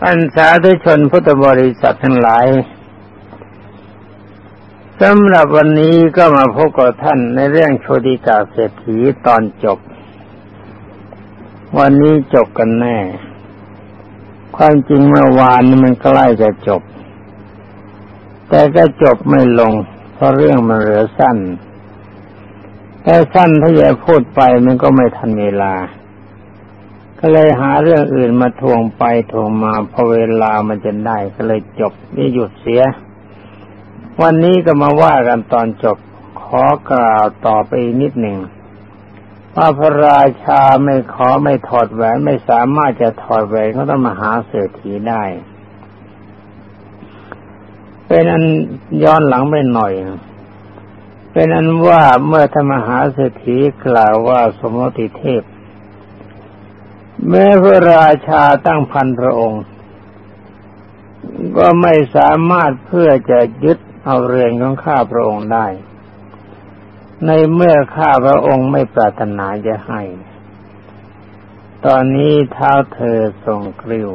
ท่านสาธุชนพุทธบริษัททั้งหลายสำหรับวันนี้ก็มาพบกับท่านในเรื่องโชติกาเศรษฐีตอนจบ วันนี้จบกันแน่ ความจริงเมื่อวานนี้มันใกล้จะจบ แต่ก็จบไม่ลง เพราะเรื่องมันเหลือสั้น แต่สั้นถ้าจะพูดไปมันก็ไม่ทันเวลา ก็เลยหาเรื่องอื่นมาทวงไปทวงมาพอเวลามันจะได้ก็เลยจบนี่หยุดเสีย วันนี้ก็มาว่ากันตอนจบขอกล่าวต่อไปนิดหนึ่งว่าพระราชาไม่ขอไม่ถอดแหวนไม่สามารถจะถอดแหวนเขาต้องมาหาเศรษฐีได้ เป็นอันย้อนหลังไปหน่อย เป็นอันว่าเมื่อธรรมหาเศรษฐีกล่าวว่าสมมติเทพ แม้พระราชาตั้งพันพระองค์ ก็ไม่สามารถเพื่อจะยึดเอาเรือนของข้าพระองค์ได้ ในเมื่อข้าพระองค์ไม่ปรารถนาจะให้ ตอนนี้เท้าเธอทรงกริ้ว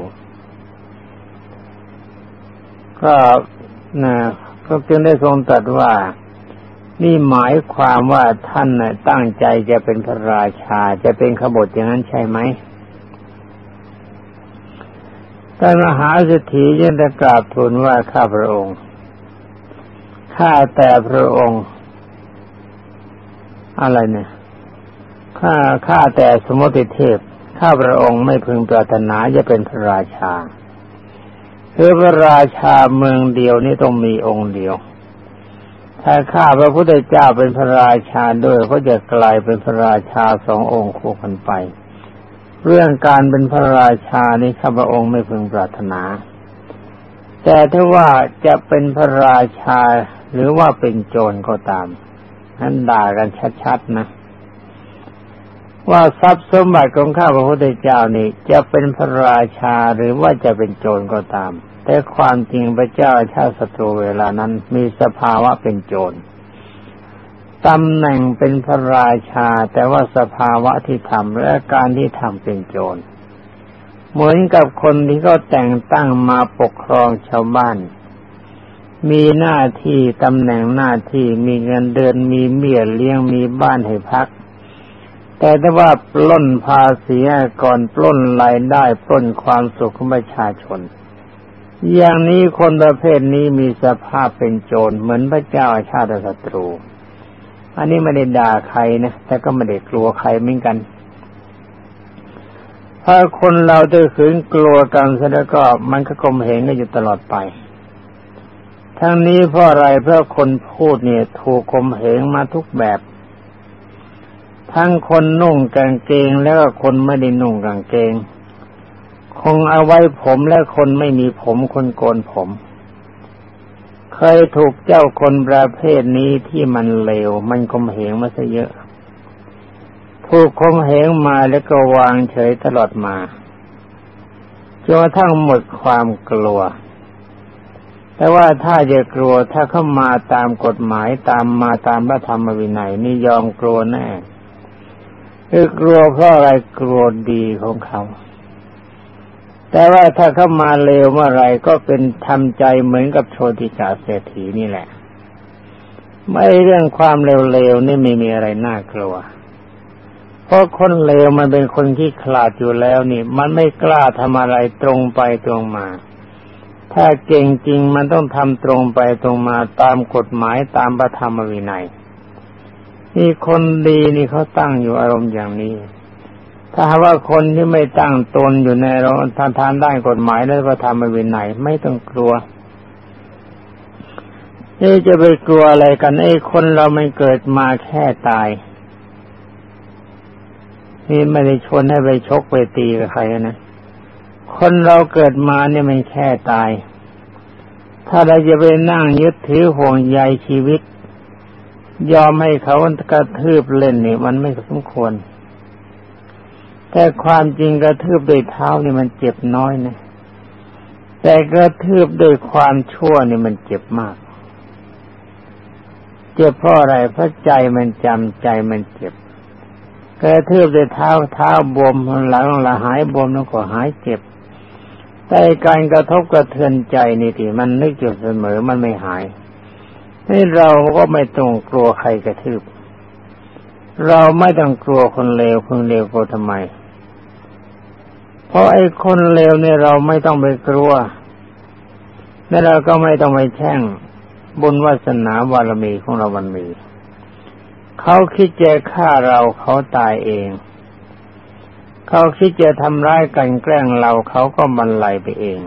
ก็นะก็จึงได้ทรงตรัสว่านี่หมายความว่าท่านนะตั้งใจจะเป็นพระราชาจะเป็นขบฏอย่างนั้นใช่ไหม ท่านมหาเศรษฐียังได้กราบทูลว่าข้าพระองค์ ข้าแต่พระองค์ อะไรเนี่ย ข้าข้าแต่สมุติเทพ ข้าพระองค์ไม่พึงปรารถนาจะเป็นพระราชาคือพระราชาเมืองเดียวนี่ต้องมีองค์เดียว ถ้าข้าพระพุทธเจ้าเป็นพระราชาด้วยก็จะกลายเป็นพระราชาสององค์คู่กันไป เรื่องการเป็นพระราชานี้ข้าพระองค์ไม่พึงปรารถนา แต่ถ้าว่าจะเป็นพระราชาหรือว่าเป็นโจรก็ตามนั้นด่ากันชัดๆนะ ว่าทรัพย์สมบัติของข้าพระพุทธเจ้านี่จะเป็นพระราชาหรือว่าจะเป็นโจรก็ตาม แต่ความจริงพระเจ้าชาติศัตรูเวลานั้นมีสภาวะเป็นโจร ตำแหน่งเป็นพระราชา แต่ว่าสภาวะที่ทำและการที่ทำเป็นโจร เหมือนกับคนที่เขาแต่งตั้งมาปกครองชาวบ้าน มีหน้าที่ตำแหน่งหน้าที่มีเงินเดือนมีเมียเลี้ยงมีบ้านให้พัก แต่ถ้าว่าปล้นภาษีก่อนปล้นรายได้ปล้นความสุขของประชาชน อย่างนี้คนประเภทนี้มีสภาพเป็นโจรเหมือนพระเจ้าชาติศัตรู อันนี้ไม่ได้ด่าใครนะแต่ก็ไม่ได้กลัวใครเหมือนกัน ถ้าคนเราจะขืนกลัวกันซะแล้วก็มันก็กลมเหงกันอยู่ตลอดไป ทั้งนี้เพราะอะไรเพราะคนพูดเนี่ย ถูกกลมเหงมาทุกแบบ ทั้งคนนุ่งกางเกงแล้วก็คนไม่ได้นุ่งกางเกง คงเอาไว้ผมและคนไม่มีผมคนโกนผม เคยถูกเจ้าคนประเภทนี้ที่มันเลว มันคมเหงมาซะเยอะ ถูกคมเหงมาแล้วก็วางเฉยตลอดมาจนกระทั่งหมดความกลัว แต่ว่าถ้าจะกลัวถ้าเข้ามาตามกฎหมายตามมาตามพระธรรมวินัยนี่ยอมกลัวแน่คือกลัวเพราะอะไรกลัวดีของเขา แต่ว่าถ้าเข้ามาเร็วเมื่อไรก็เป็นทำใจเหมือนกับโชติกาเศรษฐีนี่แหละ ไม่เรื่องความเร็วๆนี่ไม่มีอะไรน่ากลัว เพราะคนเลวมันเป็นคนที่ขลาดอยู่แล้วนี่ มันไม่กล้าทำอะไรตรงไปตรงมา ถ้าเก่งจริงมันต้องทำตรงไปตรงมาตามกฎหมายตามพระธรรมวินัยนี่คนดีนี่เขาตั้งอยู่อารมณ์อย่างนี้ ถ้าว่าคนที่ไม่ตั้งตนอยู่ในเราทานทานได้กฎหมายแล้วก็ทำมาวินัยไม่ต้องกลัวนี่จะไปกลัวอะไรกันไอ้คนเราไม่เกิดมาแค่ตาย นี่ไม่ได้ชวนให้ไปชกไปตีกับใครนะคนเราเกิดมาเนี่ยมันแค่ตาย ถ้าเราจะไปนั่งยึดถือห่วงใยชีวิต ยอมให้เขากระทืบเล่นนี่มันไม่สมควร แต่ความจริงกระทืบด้วยเท้านี่มันเจ็บน้อยนะแต่กระทืบด้วยความชั่วนี่มันเจ็บมาก เจ็บเพราะอะไรเพราะใจมันจำใจมันเจ็บกระทืบด้วยเท้าเท้าบวมหลังละหายบวมแล้วก็หายเจ็บ แต่การกระทบกระเทือนใจนี่ที่มันนึกอยู่เสมอมันไม่หายนี่เราก็ไม่ต้องกลัวใครกระทืบ เราไม่ต้องกลัวคนเลวคนเลวกลัวทำไม เพราะไอ้คนเลวเนี่ยเราไม่ต้องไปกลัว และเราก็ไม่ต้องไปแช่งบุญวาสนาบารมีของเรามันมีเขาคิดจะฆ่าเราเขาตายเอง เขาคิดจะทำร้ายกันแกล้งเราเขาก็บรรลัยไปเอง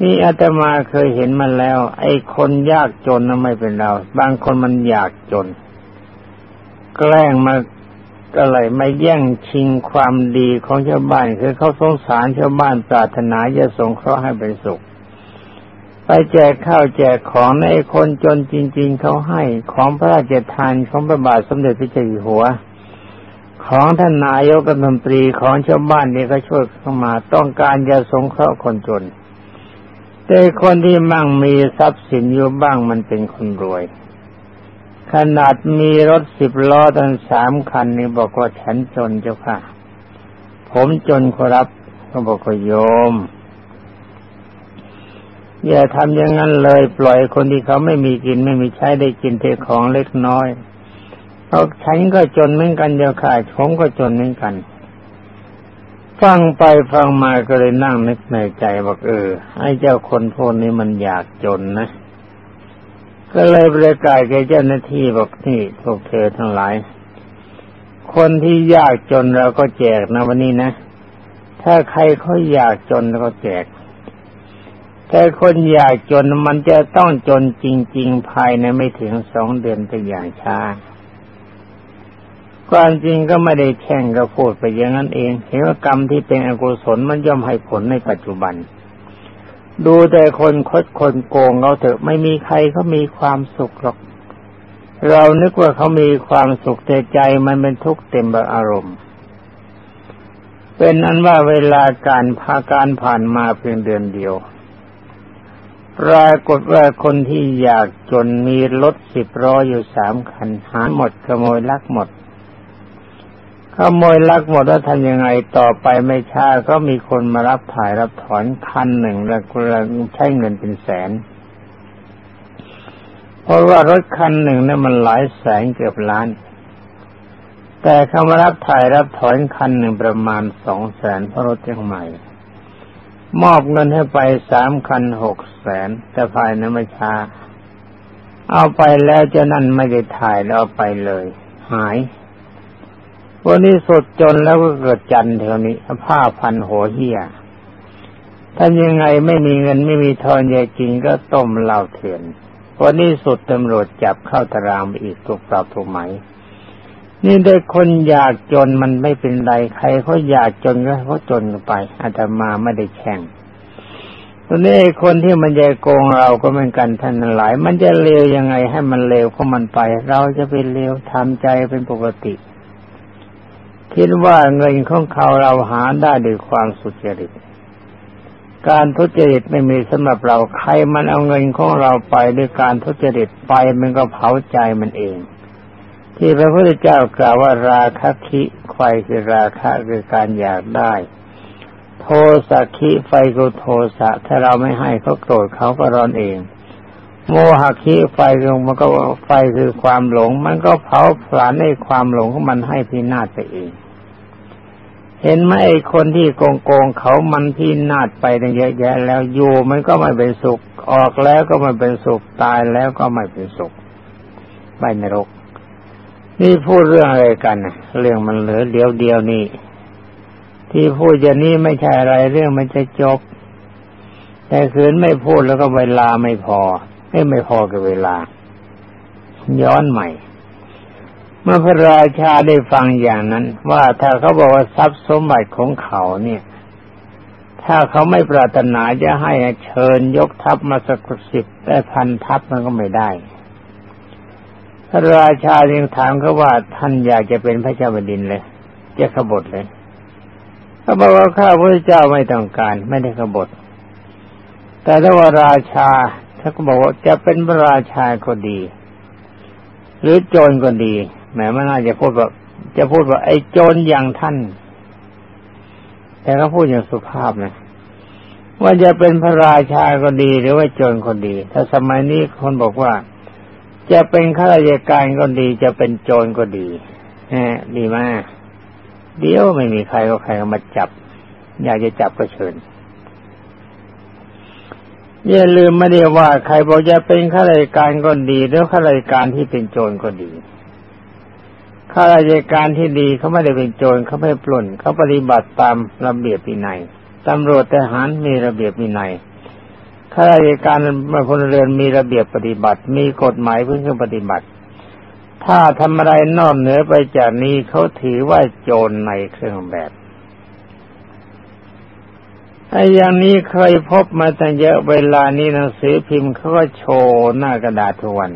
นี่อาตมาเคยเห็นมาแล้ว ไอ้คนยากจนนั้นไม่เป็นเรา บางคนมันอยากจน แกล้งมา ก็เลยมาแย่งชิงความดีของชาวบ้านคือเขาสงสารชาวบ้านปรารถนาจะสงเคราะห์ให้เป็นสุข ไปแจกข้าวแจกของในคนจนจริง ๆเขาให้ของพระราชทานของพระบาทสมเด็จพระเจ้าอยู่หัว ของท่านนายกรัฐมนตรีของชาวบ้านนี่ก็ช่วยเข้ามาต้องการจะสงเคราะห์คนจน แต่คนที่มั่งมีทรัพย์สินอยู่บ้างมันเป็นคนรวย ขนาดมีรถสิบล้อตั้งสามคันนี่บอกว่าฉันจนเจ้าค่ะ ผมจนขอรับก็บอกว่าโยม อย่าทำอย่างนั้นเลย ปล่อยคนที่เขาไม่มีกินไม่มีใช้ได้กินเทของเล็กน้อยเพราะฉันก็จนเหมือนกันเจ้าค่ะผมก็จนเหมือนกัน ฟังไปฟังมาก็เลยนั่งนึกในใจบอกเออไอ้เจ้าคนพวกนี้มันอยากจนนะ ก็เลยประกาศแก่เจ้าหน้าที่บอกนี่พวกเธอทั้งหลาย คนที่ยากจนเราก็แจกนะวันนี้นะ ถ้าใครเขาอยากจนเราก็แจก แต่คนอยากจนมันจะต้องจนจริง ๆ ภายในไม่ถึงสองเดือนเป็นอย่างช้าความจริงก็ไม่ได้แช่งก็พูดไปอย่างนั้นเอง เห็นว่ากรรมที่เป็นอกุศลมันย่อมให้ผลในปัจจุบัน ดูแต่คนคดคนโกงเราเถอะไม่มีใครเขามีความสุขหรอก เรานึกว่าเขามีความสุขแต่ใจมันเป็นทุกข์เต็มอารมณ์ เป็นอันว่าเวลาการพาการผ่านมาเพียงเดือนเดียวปรากฏว่าคนที่อยากจนมีรถสิบล้อยอยู่สามคันหาหมดขโมยลักหมด ขโมยลักหมดแล้วทำยังไงต่อไปไม่ช้าก็มีคนมารับถ่ายรับถอนคันหนึ่งแล้วก็ใช้เงินเป็นแสน เพราะว่ารถคันหนึ่งนี่มันหลายแสนเกือบล้าน แต่คำว่ารับถ่ายรับถอนคันหนึ่งประมาณสองแสนเพราะรถยังใหม่ มอบเงินให้ไปสามคันหกแสนแต่ภายในไม่ช้า เอาไปแล้วเจ้านั่นไม่ได้ถ่ายแล้วเอาไปเลย หาย วันนี้สดจนแล้วก็เกิดจันเท่านี้ผ้าพันหัวเหี้ยท่านยังไงไม่มีเงินไม่มีทองใหญ่จริงก็ต้มเหล้าเถื่อนวันนี้สุดตำรวจจับเข้าตารางไปอีกถูกปรับถูกไหม นี่ได้คนอยากจนมันไม่เป็นไรใครเขาอยากจนก็เขาจนกันไปอาตมาไม่ได้แข่งตอนนี้คนที่มันจะโกงเราก็เหมือนกันท่านหลาย มันจะเลวยังไงให้มันเลวของมันไป เราจะเป็นเลวทำใจเป็นปกติ คิดว่าเงินของเขาเราหาได้ด้วยความสุจริต การทุจริตไม่มีสำหรับเราใครมันเอาเงินของเราไปด้วยการทุจริตไปมันก็เผาใจมันเอง ที่พระพุทธเจ้ากล่าวว่าราคะคิไฟคือราคะคือการอยากได้ โทสักคิไฟก็โทสะถ้าเราไม่ให้เขาโกรธเขาก็ร้อนเอง โมหะคิไฟคือมันก็ไฟคือความหลง มันก็เผาผลาญในความหลงของมันให้พินาศไปเอง เห็นไหมไอ้คนที่โกงโกงเขามันพินาศไปตั้งเยอะแยะ แล้วอยู่มันก็ไม่เป็นสุข ออกแล้วก็ไม่เป็นสุขตายแล้วก็ไม่เป็นสุขไปนรก นี่พูดเรื่องอะไรกันเรื่องมันเหลือเดียวเดียวนี่ที่พูดอย่างนี้ไม่ใช่อะไรเรื่องมันจะจบ แต่คืนไม่พูดแล้วก็เวลาไม่พอ ไม่ไม่พอกับเวลา ย้อนใหม่ เมื่อพระราชาได้ฟังอย่างนั้น ว่าถ้าเขาบอกว่าทรัพย์สมบัติของเขาเนี่ย ถ้าเขาไม่ปรารถนาจะให้เชิญยกทัพมาสักสิบแต่พันทัพมันก็ไม่ได้พระราชาจึงถามเขาว่าท่านอยากจะเป็นพระเจ้าแผ่นดินเลย จะขบฏเลยเขาบอกว่าข้าพระเจ้าไม่ต้องการ ไม่ได้ขบฏแต่ถ้าว่าราชา ถ้าเขาบอกว่าจะเป็นพระราชาก็ดี หรือโจรก็ดีแหมไมันน่าจะพูดว่าจะพูดว่าไอ้โจรอย่างท่าน แต่เขาพูดอย่างสุภาพนะว่าจะเป็นพระราชาก็ดีหรือว่าโจรก็ดี ถ้าสมัยนี้คนบอกว่า จะเป็นข้าราชการก็ดี จะเป็นโจรก็ดีฮะดีมาก เดี๋ยวไม่มีใครก็ใครมาจับ อยากจะจับก็เชิญ อย่าลืมไม่ได้ว่าใครบอกจะเป็นข้าราชการก็ดีหรือข้าราชการที่เป็นโจรก็ดีข้าราชการที่ดีเขาไม่ได้เป็นโจรเขาไม่ปล้นเขาปฏิบัติตามระเบียบวินัยตำรวจทหารมีระเบียบวินัยข้าราชการพลเรือนมีระเบียบปฏิบัติ มีกฎหมายเพื่อปฏิบัติ ถ้าทำอะไรนอกเหนือไปจากนี้เขาถือว่าโจรในเครื่องแบบ ไอ้อย่างนี้เคยพบมาตั้งเยอะเวลานี้หนังสือพิมพ์เขาก็โชว์หน้ากระดาษทุกวัน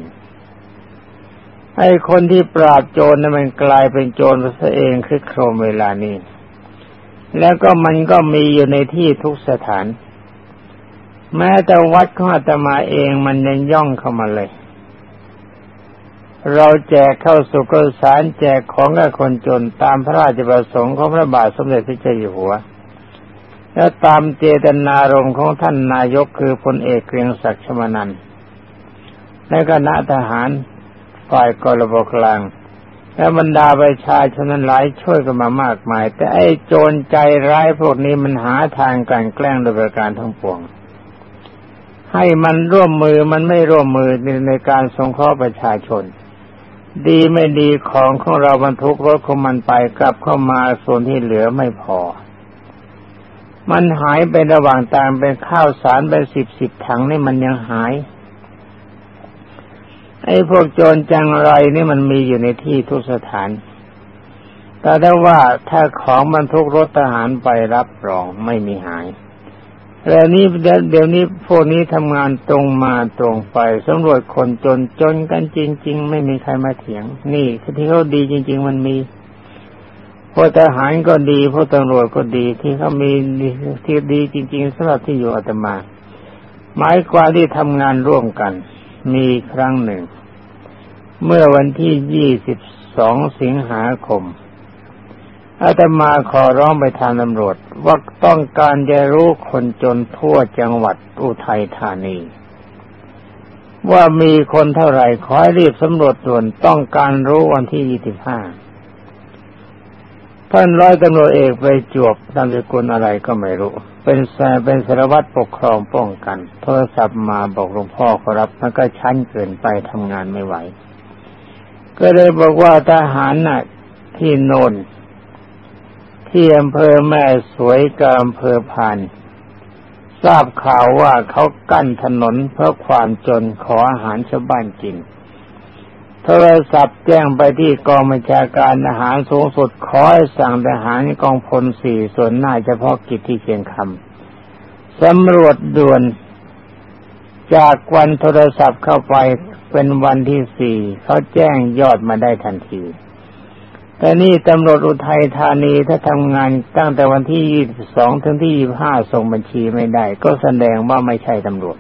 ไอ้คนที่ปราบโจรนั้นมันกลายเป็นโจรซะเองคือโครมเวลานี้ แล้วก็มันก็มีอยู่ในที่ทุกสถาน แม้แต่วัดของอาตมาเองมันยังย่องเข้ามาเลย เราแจกเข้าสุกสารแจกของกับคนจนตามพระราชประสงค์ของพระบาทสมเด็จพระเจ้าอยู่หัว และตามเจตนารมณ์ของท่านนายกคือพลเอกเกรียงศักดิ์ชมานันและคณะทหารฝ่ายกรบกลาง และบรรดาประชาชนนั้นหลายช่วยกันมามากมาย แต่ไอ้โจรใจร้ายพวกนี้มันหาทางการแกล้งโดยประการทั้งปวง ให้มันร่วมมือมันไม่ร่วมมือในการสงเคราะห์ประชาชน ดีไม่ดีของของเราบรรทุกรถของมันไปกลับเข้ามาส่วนที่เหลือไม่พอ มันหายไประหว่างทางเป็นข้าวสารเป็นสิบสิบถังนี่มันยังหาย ไอ้พวกโจรจังไรนี่มันมีอยู่ในที่ทุกสถาน แต่ได้ว่าถ้าของบรรทุกรถทหารไปรับรองไม่มีหายแล้วนี้เดี๋ยวนี้พวกนี้ทำงานตรงมาตรงไปสำรวจคนจนจนกันจริง ๆ ไม่มีใครมาเถียง นี่ที่เขาดีจริง ๆ มันมี พวกทหารก็ดีพวกตำรวจก็ดีที่เขามีที่ดีจริงๆสำหรับที่อยู่อาตมาหมายความที่ทำงานร่วมกัน มีครั้งหนึ่ง เมื่อวันที่ยี่สิบสองสิงหาคมอาตมาขอร้องไปทางตำรวจ ว่าต้องการจะรู้คนจนทั่วจังหวัดอุทัยธานี ว่ามีคนเท่าไหร่ขอให้รีบสำรวจด่วนต้องการรู้วันที่ยี่สิบห้า ท่านร้อยตำรวจเอกไปจวบตามสกุลอะไรก็ไม่รู้ เป็นแสเป็นสารวัตรปกครองป้องกัน โทรศัพท์มาบอกหลวงพ่อขอรับมันก็ชั้นเกินไปทำงานไม่ไหว ก็เลยบอกว่าทหารน่ะที่โนนที่อำเภอแม่สวยกับอำเภอพาน ทราบข่าวว่าเขากั้นถนนเพื่อความจนขออาหารชาวบ้านกิน โทรศัพท์แจ้งไปที่กองบัญชาการทหารสูงสุดขอให้สั่งทหารกองพลสี่ส่วนหน้าเฉพาะกิจที่เชียงคำสำรวจด่วนจากวันโทรศัพท์เข้าไปเป็นวันที่สี่เขาแจ้งยอดมาได้ทันที แต่นี่ตำรวจอุทัยธานีถ้าทำงานตั้งแต่วันที่ยี่สองถึงที่ยี่ห้าส่งบัญชีไม่ได้ ก็แสดงว่าไม่ใช่ตำรวจ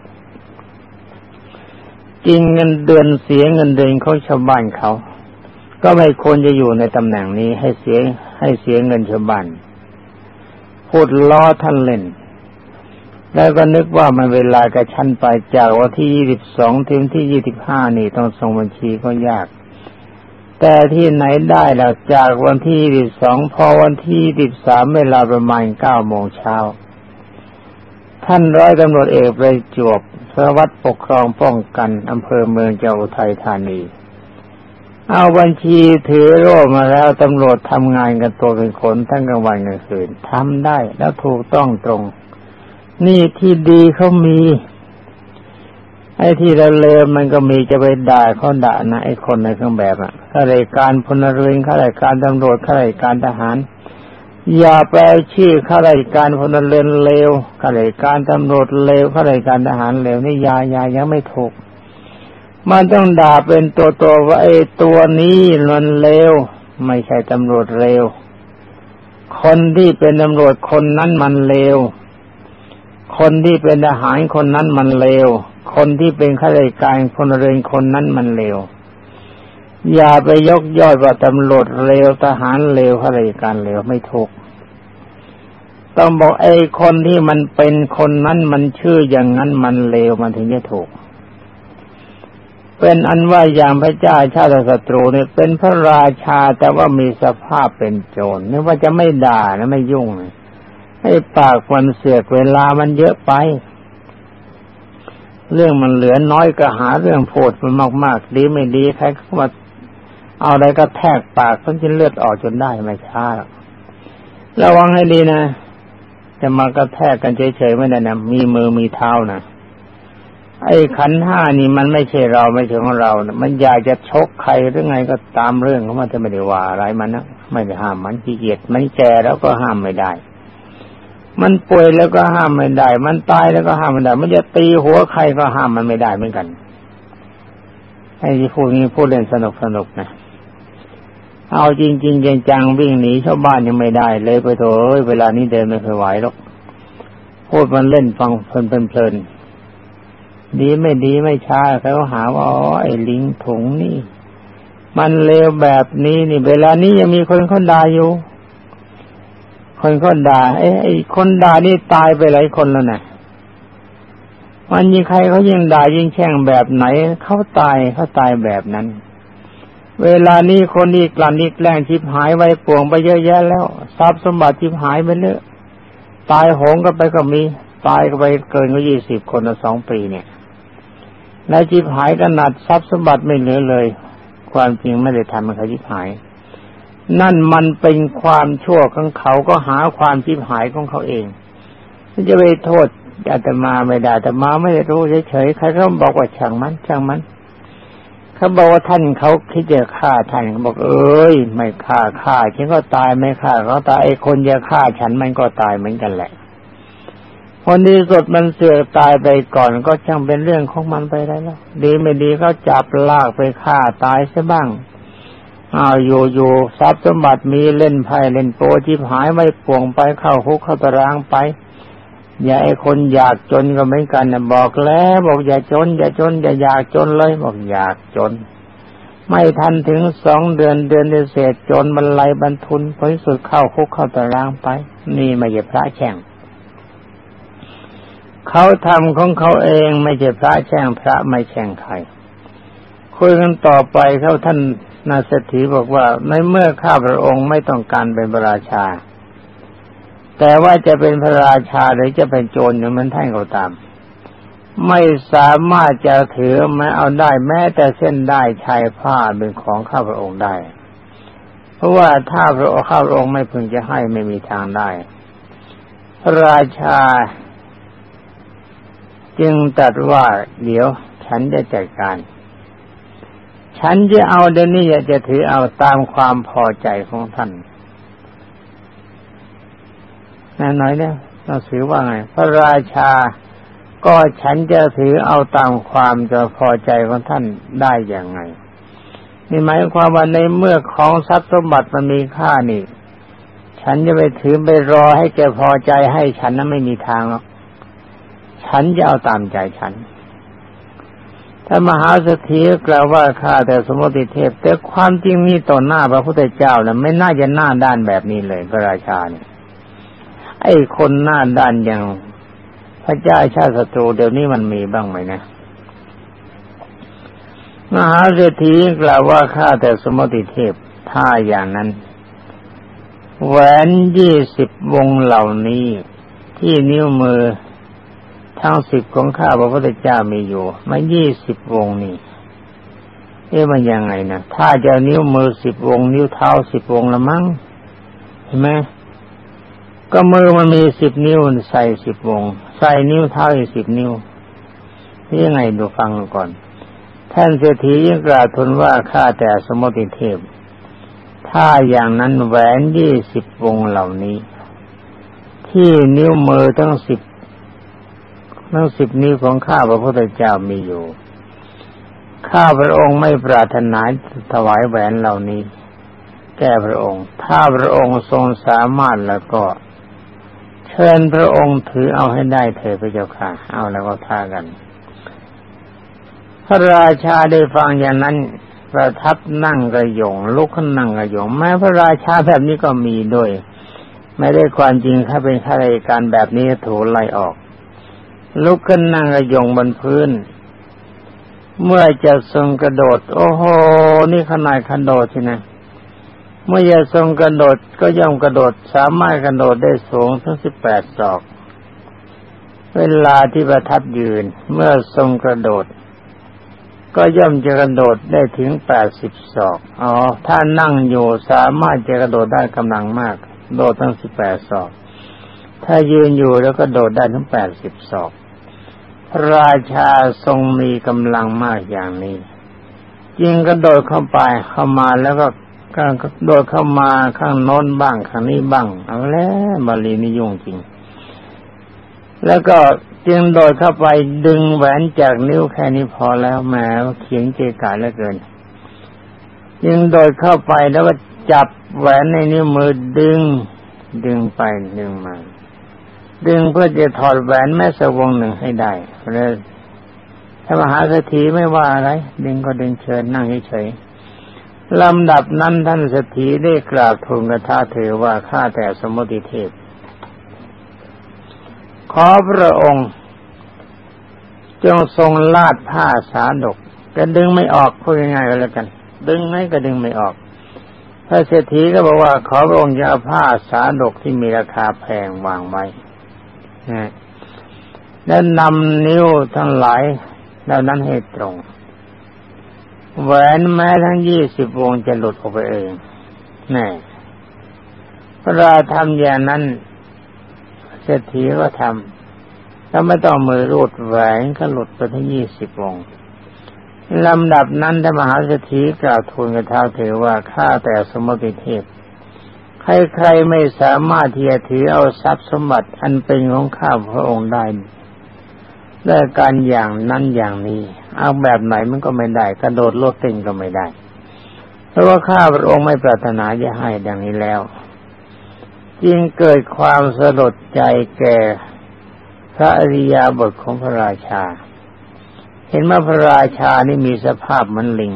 กินเงินเดือนเสียเงินเดือนเขาชาวบ้านเขา ก็ไม่ควรจะอยู่ในตำแหน่งนี้ให้เสียให้เสียเงินชาวบ้านพูดล้อท่านเล่น แล้วก็นึกว่ามันเวลากระชั้นไปจากวันที่ยี่สิบสองถึงที่ยี่สิบห้านี่ต้องส่งบัญชีก็ยาก แต่ที่ไหนได้แล้วจากวันที่ยี่สิบสองพอวันที่ยี่สิบสามเวลาประมาณเก้าโมงเช้า ท่านร้อยตำรวจเอกไปจวบสารวัตรปกครองป้องกันอำเภอเมืองจังหวัดไทยธานี เอาบัญชีถือโร่มาแล้วตำรวจทำงานกันตัวเป็นคนทั้งกลางวันกลางคืนทำได้แล้วถูกต้องตรง นี่ที่ดีเขามีไอ้ที่เราเลวมันก็มีจะไปด่าเขาด่านะไอ้คนในเครื่องแบบอะข้าราชการพลเรือนข้าราชการตำรวจข้าราชการทหาร อย่าแปชื่อข้าราชการพลเรือนเลวข้าราชการตำรวจเลวข้าราชการทหารเลวนี่ยายายังไม่ถูก มันต้องด่าเป็นตัวตัวว่าไอ้ตัวนี้มันเลวไม่ใช่ตำรวจเลวคนที่เป็นตำรวจคนนั้นมันเลวคนที่เป็นทหารคนนั้นมันเลวคนที่เป็นข้าราชการพลเรือนคนนั้นมันเลว อย่าไปยกย่อยว่าตำรวจเลวทหารเลวข้าราชการเลวไม่ถูกต้องบอกไอ้คนที่มันเป็นคนนั้นมันชื่ออย่างนั้นมันเลวมันถึงจะถูก เป็นอันว่าอย่างพระเจ้าชาติศัตรูเนี่ยเป็นพระราชาแต่ว่ามีสภาพเป็นโจรนี่ว่าจะไม่ด่านะไม่ยุ่งให้ปากมันเสือกเวลามันเยอะไป เรื่องมันเหลือน้อยก็หาเรื่องโผดมันมากๆดีไม่ดีใครก็มา เอาอะไรก็แทกปากต้นจนเลือดออกจนได้ไม่ช้าระวังให้ดีนะ จะมากระแทกกันเฉยๆไม่ได้นะมีมือมีเท้านะไอ้ขันห้านี่มันไม่ใช่เราไม่ใช่ของเรานะมันอยากจะชกใครหรือไงก็ตามเรื่องเของมันจะไม่ได้ว่าอะไรมันนะไม่ได้ห้ามมันขี้เกียจมันแก่แล้วก็ห้ามไม่ได้ มันป่วยแล้วก็ห้ามไม่ได้ มันตายแล้วก็ห้ามไม่ได้ มันจะตีหัวใครก็ห้ามมันไม่ได้เหมือนกันไอ้ที่พูดนี้พูดเล่นสนุกสนุกนะ เอาจริงๆจังๆวิ่งหนีชาวบ้านยังไม่ได้เลยไปโถเอ้ยเวลานี้เดินไม่เคยไหวหรอกพูดมันเล่นฟังเพลินเพลินดีไม่ดีไม่ช้าเขาหาว่าอ๋อไอ้ลิงถุงนี่ มันเลวแบบนี้นี่ เวลานี้ยังมีคนคนด่าอยู่ คนคนด่าไอ้ไอ้คนด่านี่ตายไปหลายคนแล้วนะมันยิงใครเขายิงด่ายิงแช่งแบบไหนเขาตายเขาตายแบบนั้น เวลานี้คนนี้กลั่นนี้แกล้งชิบหายไว้ป่วงไปเยอะแยะแล้วทรัพย์สมบัติชิบหายไปเยอะตายโหงก็ไปก็มี ตายก็ไปเกินกว่ายี่สิบคนสองปีเนี่ยนายชิบหายก็หนัดทรัพย์สมบัติไม่เหลือเลย ความจริงไม่ได้ทำมันเขาชิบหาย นั่นมันเป็นความชั่วของเขาก็หาความชิบหายของเขาเองจะไปโทษอาตมาไม่ได้แต่มาไม่ได้รู้เฉยๆใครก็บอกว่าช่างมันช่างมัน เขาบอกว่าท่านเขาคิดจะฆ่าท่านเขาบอกเอ้ยไม่ฆ่าฆ่าฉันก็ตายไม่ฆ่าเขาตายไอ้คนจะฆ่าฉันมันก็ตายเหมือนกันแหละคนดีสดมันเสือกตายไปก่อนก็ช่างเป็นเรื่องของมันไปได้แล้วดีไม่ดีก็จับลากไปฆ่าตายซะบ้างอ้าวอยู่อยู่ทรัพย์สมบัติมีเล่นไพ่เล่นโปจิบหายไม่ป่วงไปเข้าคุกเข้าตารางไป อย่าไอ้คนอยากจนก็เหมือนกันนะบอกแล้วบอกอย่าจน อย่าจน อย่าอยากจนเลยบอกอยากจน ไม่ทันถึงสองเดือนเดือนเศษจนบรรลัยบรรทุนผลสุดเข้าคุกเข้าตารางไป นี่ไม่ใช่พระแช่งเขาทำของเขาเองไม่ใช่พระแช่งพระไม่แช่งใครคุยกันต่อไปเขาท่านนาสถีบอกว่าในเมื่อข้าพระองค์ไม่ต้องการเป็นพระราชา แต่ว่าจะเป็นพระราชาหรือจะเป็นโจรอย่างมันท่านก็ตาม ไม่สามารถจะถือแม้เอาได้แม้แต่เส้นได้ชายผ้าเป็นของข้าพระองค์ได้ เพราะว่าถ้าพระข้าพระองค์ไม่พึงจะให้ไม่มีทางได้ พระราชา จึงตัดว่าเดี๋ยวฉันจะจัดการ ฉันจะเอาเดี๋ยวนี้จะถือเอาตามความพอใจของท่าน นั่นหน่อยเนี่ยเราถือว่าไง พระราชาก็ฉันจะถือเอาตามความจะพอใจของท่านได้อย่างไงนี่หมายความว่าในเมื่อของทรัพย์สมบัติมันมีค่านี่ ฉันจะไปถือไปรอให้แกพอใจให้ฉันนั้นไม่มีทางหรอกฉันจะเอาตามใจฉันถ้ามหาสถีกล่าวว่าข้าแต่สมุติเทพ แต่ความจริงนี่ต่อหน้าพระพุทธเจ้านะไม่น่าจะหน้าด้านแบบนี้เลยพระราชาเนี่ย ไอ้คนหน้าด้านอย่างพระเจ้าชาติศัตรูเดี๋ยวนี้มันมีบ้างไหมนะมหาเศรษฐีกล่าวว่าข้าแต่สมติเทพถ้าอย่างนั้น แหวนยี่สิบวงเหล่านี้ ที่นิ้วมือทั้งสิบของข้าพระพุทธเจ้ามีอยู่มายี่สิบวงนี่เอ๊ะมันยังไงนะถ้าจะนิ้วมือสิบวง นิ้วเท้าสิบวงละมั้งเห็นไหม ก็มือมันมีสิบนิ้วใส่สิบวง ใส่นิ้วเท้าอีกสิบนิ้ว นี่ยังไงดูฟังก่อน ท่านเศรษฐียังกล่าวทูลว่าข้าแต่สมุติเทพ ถ้าอย่างนั้นแหวนยี่สิบวงเหล่านี้ ที่นิ้วมือทั้งสิบทั้งสิบนิ้วของข้าพระพุทธเจ้ามีอยู่ ข้าพระองค์ไม่ปรารถนาถวายแหวนเหล่านี้ แก่พระองค์ ถ้าพระองค์ทรงสามารถแล้วก็ เชิญพระองค์ถือเอาให้ได้เถิดพระเจ้าค่ะ เอาแล้วก็ท่ากัน พระราชาได้ฟังอย่างนั้นประทับนั่งกระยงลุกขึ้นนั่งกระยงแม้พระราชาแบบนี้ก็มีด้วย ไม่ได้ความจริงถ้าเป็นข้าราชการแบบนี้ถูกไล่ออก ลุกขึ้นนั่งกระยงบนพื้น เมื่อจะทรงกระโดด โอ้โห นี่ขนาดกระโดดใช่ไหม เมื่อจะทรงกระโดดก็ย่อมกระโดดสามารถกระโดดได้สูงทั้งสิบแปดศอก เวลาที่ประทับยืนเมื่อทรงกระโดด ก็ย่อมจะกระโดดได้ถึงแปดสิบศอกอ๋อถ้านั่งอยู่สามารถจะกระโดดได้กำลังมาก โดดทั้งสิบแปดศอก ถ้ายืนอยู่แล้วก็โดดได้ทั้งแปดสิบศอกพระราชาทรงมีกำลังมากอย่างนี้ จึงกระโดดเข้าไปเข้ามาแล้วก็ การโดดเข้ามาข้างโน้นบ้างข้างนี้บ้างเอาแล้วบาลีนี่ยุ่งจริง แล้วก็จึงโดดเข้าไปดึงแหวนจากนิ้วแค่นี้พอแล้วแหมเขียงเกกาเหลือเกินจึงโดดเข้าไปแล้วก็จับแหวนในนิ้วมือดึง ดึงไปดึงมาดึงเพื่อจะถอดแหวนแม่สวงหนึ่งให้ได้เลยถ้ามหาเศรษฐีไม่ว่าอะไร ดึงก็ดึงเชิญนั่งเฉย ลำดับนั้นท่านสถีได้กราบทูลกระทาเธอว่าข้าแต่สมุติเทพ ขอพระองค์ จงทรงลาดผ้าสาดกก็ดึงไม่ออกพูดง่ายๆก็แล้วกัน ดึงไม่ก็ดึงไม่ออก พระเศรษฐีก็บอกว่า ขอพระองค์จะเอาผ้าสาดกที่มีราคาแพงวางไว้แล้วนำนิ้วทั้งหลายแล้วนั้นให้ตรง แหวนแม้ทั้งยี่สิบวงจะหลุดออกไปเองแน่พระราทำอย่างนั้นเศรษฐีก็ทำถ้าไม่ต้องมือรูดแหวนก็หลุดไปทั้งยี่สิบวงลำดับนั้นท่านมหาเศรษฐีกล่าวทูลกับท้าวเถอว่าข้าแต่สมติเทพใครๆไม่สามารถที่จะถือเอาทรัพย์สมบัติอันเป็นของข้าพระองค์ได้ด้วยการอย่างนั้นอย่างนี้ เอาแบบไหนมันก็ไม่ได้ กระโดดโลดเต้นก็ไม่ได้ เพราะว่าข้าพระองค์ไม่ปรารถนาจะให้ดังนี้แล้วจึงเกิดความสลดใจแก่พระอริยาบทของพระราชา เห็นว่าพระราชานี่มีสภาพมันลิง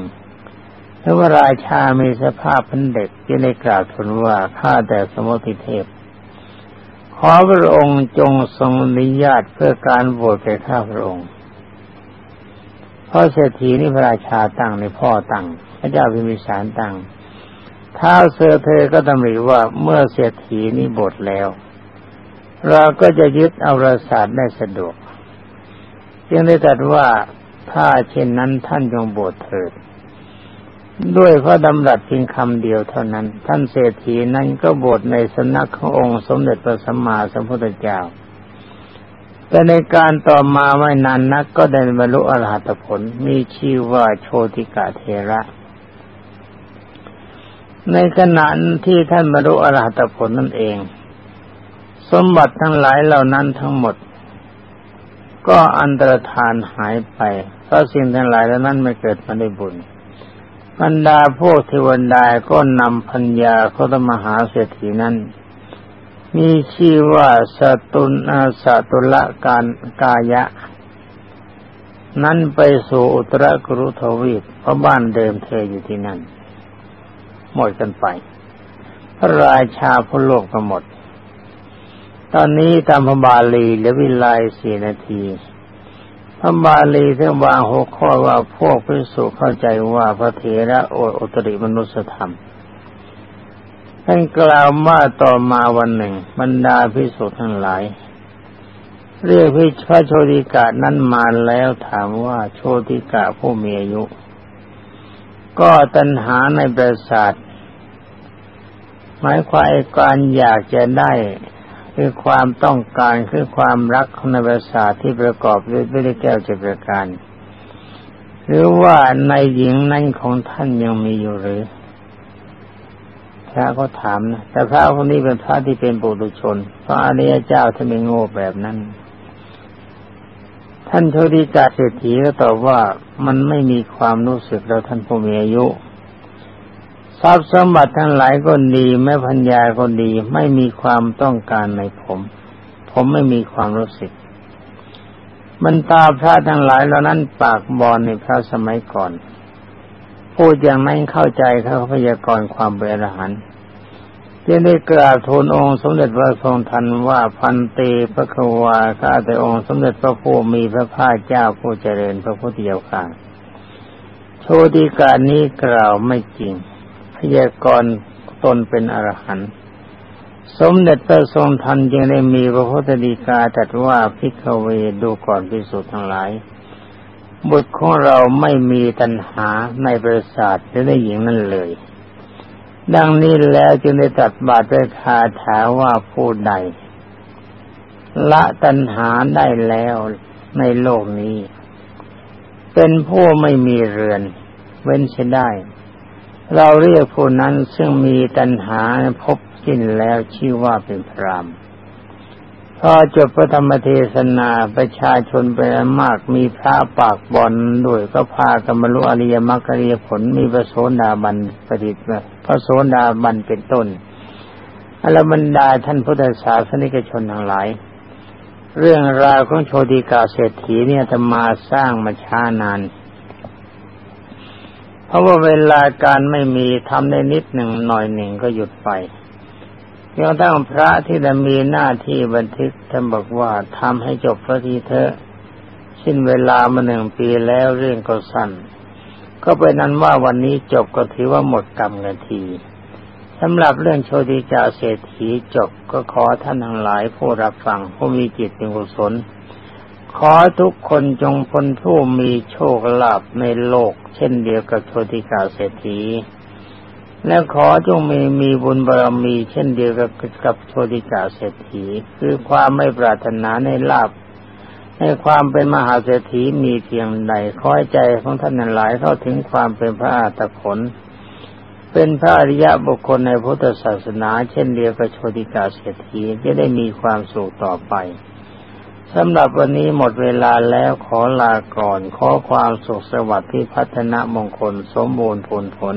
ถ้าพระราชามีสภาพเป็นเด็กจึงได้กล่าวทูลว่าข้าแต่สมุติเทพ ขอพระองค์จงทรงอนุญาตเพื่อการโหวตแก่ข้าพระองค์ ราะเศรษฐีนี่พระราชาตั้งในพ่อตั้งพระเจ้าพิมพิสารตั้งท้าเสือเธอก็ตำหนิว่าเมื่อเศรษฐีนี่บทแล้ว เราก็จะยึดเอาประสาทได้สะดวก จึงได้ตรัสว่าถ้าเช่นนั้นท่านจงบทเถิด ด้วยพระดำรัสเพียงคำเดียวเท่านั้น ท่านเศรษฐีนั้นก็บทในสนักขององค์สมเด็จพระสัมมาสัมพุทธเจ้า แต่ในการต่อมาไม่นานนักก็ได้บรรลุอรหัตผล มีชื่อว่าโชติกะเทระ ในขณะที่ท่านบรรลุอรหัตผลนั่นเอง สมบัติทั้งหลายเหล่านั้นทั้งหมด ก็อันตรธานหายไป เพราะสิ่งทั้งหลายเหล่านั้นไม่เกิดมาได้บุญบรรดาพวกเทวดาก็นำพัญญาเขาตมหาเศรษฐีนั้น มีชื่อว่าสตุนาสตุละการกายะ นั้นไปสู่อุตรกรุทวีปเพราะบ้านเดิมเธออยู่ที่นั่น หมดกันไป พระราชาพุโลกก็หมด ตอนนี้ตามพระบาลีเหลือวิไลสี่นาที พระบาลีเท่วางหัวข้อว่าพวกพิสุเข้าใจว่าพระเถระโออุตริมนุสธรรม ท่านกล่าวว่าต่อมาวันหนึ่ง บรรดาพิสุทั้งหลาย เรียกพิพระโชติกานั้นมาแล้วถามว่าโชติกาผู้มีอายุ ก็ตัณหาในประสาทหมายความการอยากจะได้คือความต้องการคือความรักในประสาทที่ประกอบด้วยด้วยแก้วเจประการ หรือว่าในหญิงนั้นของท่านยังมีอยู่หรือ พระก็ถามนะแต่พระคนนี้เป็นพระที่เป็นปุถุชนพระอริยเจ้าท่านไม่โง่แบบนั้น ท่านโชติกาเศรษฐีก็ตอบว่ามันไม่มีความรู้สึกแล้วท่านผู้มีอายุทรัพย์สมบัติทั้งหลายก็ดีแม่พัญญาก็ดี ไม่มีความต้องการในผม ผมไม่มีความรู้สึกบรรดาพระทั้งหลายเหล่านั้นปากบอลในพระสมัยก่อน พูดอย่างนั้นเข้าใจเขาพยากรณ์ความเป็นอรหันต์จึงได้กราบทูลองค์สมเด็จพระทรงทันว่าพันตีพระควาข้าแต่องค์สมเด็จพระผู้มีพระภาคเจ้าผู้เจริญพระพุทธเจ้าข้าโชติการนี้กล่าวไม่จริง พยากรณ์ตนเป็นอรหันต์สมเด็จพระทรงทันจึงได้มีพระพุทธดีกาตรัสว่าพิกเวดูก่อนพิสุทธ์ทั้งหลาย บุตรของเราไม่มีตัณหาในประสาทหรือในหญิงนั่นเลย ดังนี้แล้วจึงได้ตัดบาตรด้วยคาถาว่าผู้ใด ละตัณหาได้แล้วในโลกนี้ เป็นผู้ไม่มีเรือน เว้นเสียได้ เราเรียกผู้นั้นซึ่งมีตัณหาพบสิ้นแล้วชื่อว่าเป็นพราม พอจบพระธรรมเทศนาประชาชนเป็นมากมีพระปากบอลด้วยก็พากรรมลุอริยมรรคริยผลมีพระโสดาบันปฏิทินพระโสดาบันเป็นต้นอรบรรดาท่านพุทธศาสนิกชนทั้งหลาย เรื่องราวของโชติกาเศรษฐีเนี่ยธรรมาสร้างมาช้านานเพราะว่าเวลาการไม่มีทำได้นิดหนึ่งหน่อยหนึ่งก็หยุดไป ยังตั้งพระที่จะมีหน้าที่บันทึกท่านบอกว่าทำให้จบพระทีเถอะสิ้นเวลามาหนึ่งปีแล้วเรื่องก็สั้น ก็เป็นนั้นว่าวันนี้จบก็ถือว่าหมดกรรมกันทีสำหรับเรื่องโชติจาเศรษฐีจบก็ขอท่านทั้งหลายผู้รับฟังผู้มีจิตเป็นกุศล ขอทุกคนจงพ้นผู้มีโชคลาภในโลก เช่นเดียวกับโชติกาเศรษฐี และขอจงมีมีบุญบารมีเช่นเดียวกับกับโชติกาเศรษฐี คือความไม่ปรารถนาในลาบในความเป็นมหาเศรษฐีมีเพียงใดขอใจของท่านหลายเข้าถึงความเป็นพระอาตผล เป็นพระอริยะบุคคลในพุทธศาสนา เช่นเดียวกับโชติกาเศรษฐีจะได้มีความสุขต่อไปสำหรับวันนี้หมดเวลาแล้วขอลาก่อน ขอความสุขสวัสดิ์ที่พัฒนามงคลสมบูรณ์ผลผล